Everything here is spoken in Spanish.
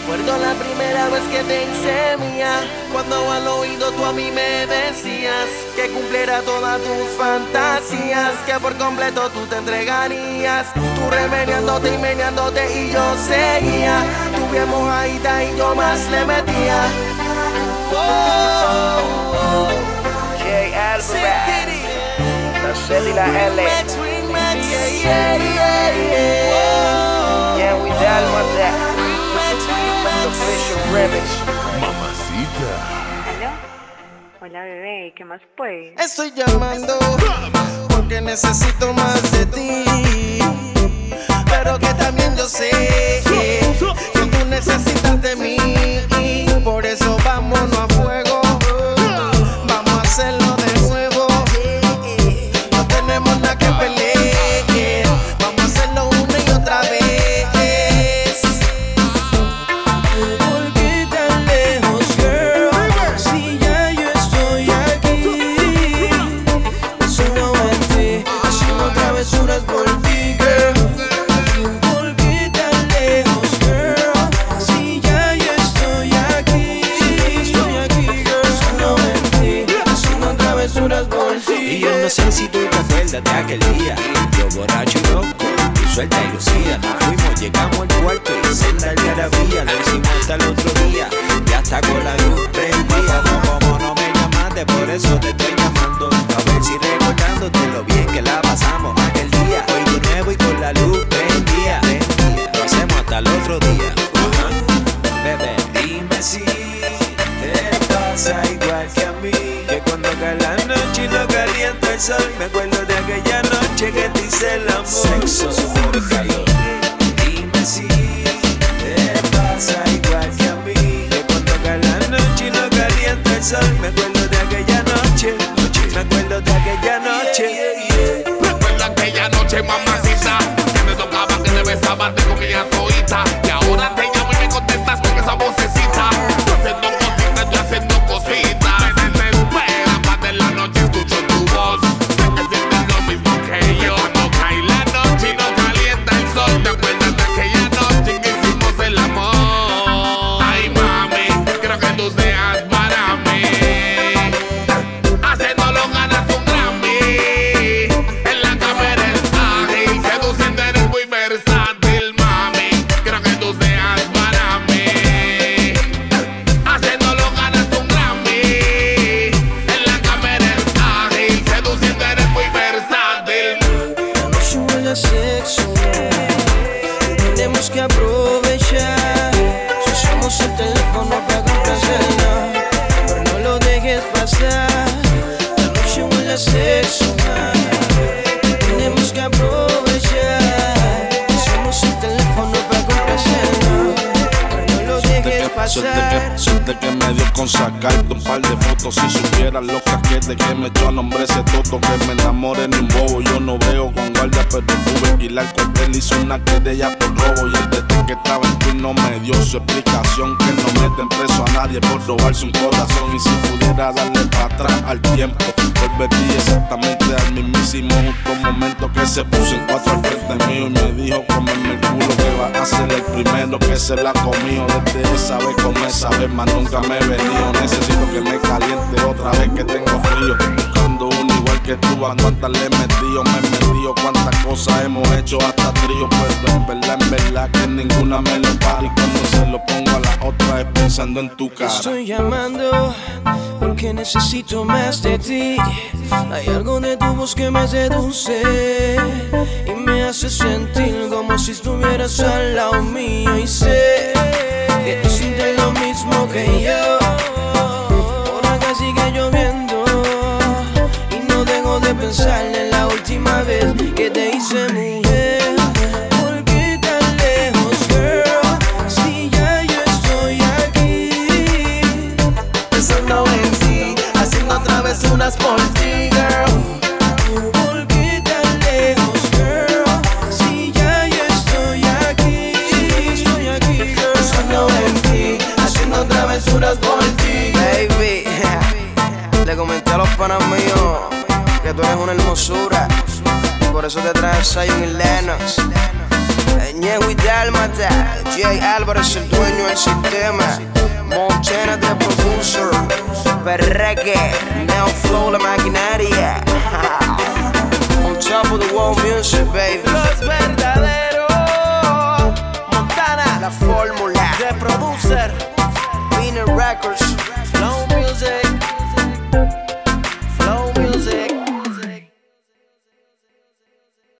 Recuerdo la primera vez que te hice mía, cuando al oído tú a mí me decías que cumpliera todas tus fantasías, que por completo tú te entregarías. Tú remediándote y meneándote y yo seguía, tú bien mojadita y yo más le metía. Oh, J. Alvarez, la la L. Yeah, yeah, yeah, yeah. Yeah, we Hola bebé, ¿qué más pues? Estoy llamando porque necesito más de Y yo no sé si tú te acuerdas de aquel día. Yo borracho y loco, y suelta y lucía. Fuimos, llegamos al cuarto y senda el garabía Lo hicimos hasta el otro día. Ya está con la Me acuerdo de aquella noche que te hice el amor. Sexo, calor Tenemos que aprovechar. Pensemos en teléfono para conversar. No lo digo, capaz que me dio con sacarte un par de fotos. Si supieras lo que que me echó a nombre ese toto. Que me enamore ni un bobo. Yo no veo con guardia, pero pude alquilar con él. Hizo una querella por robo. Y el detective que estaba en turno me dio su explicación. Que no meten preso a nadie por robarse un corazón. Y si pudiera darle para atrás al tiempo, volvería exactamente al mismísimo justo momento que se puso en cuatro al frente mío. Y me dijo, comerme el culo que va a el primero que se la comió. Desde esa vez como esa vez más nunca me he venido. Necesito que me caliente otra vez que tengo frío. Buscando uno igual que tú, a cuántas le he metido, me he metido, cuántas cosas hemos hecho hasta trío. Pero en verdad, en verdad que ninguna me lo para. Y cuando se lo pongo a la otra es pensando en tu cara. Estoy llamando porque necesito más de ti. Hay algo de tu voz que me seduce y me hace sentir como si estuvieras al lado mío. Aquí, estoy aquí, girl. Pensando en ti, haciendo travesuras por ti. Baby, le comenté a los panas míos que tú eres una hermosura. Y por eso te traje Zion y Lennox. Eh, Ñejo y Dálmata, Jay Álvarez, el dueño del sistema. Montana, the producer reggae, now flow la maquinaria. On top of the world music, baby. Los verdaderos. Montana, la fórmula. De producer. Winner Records.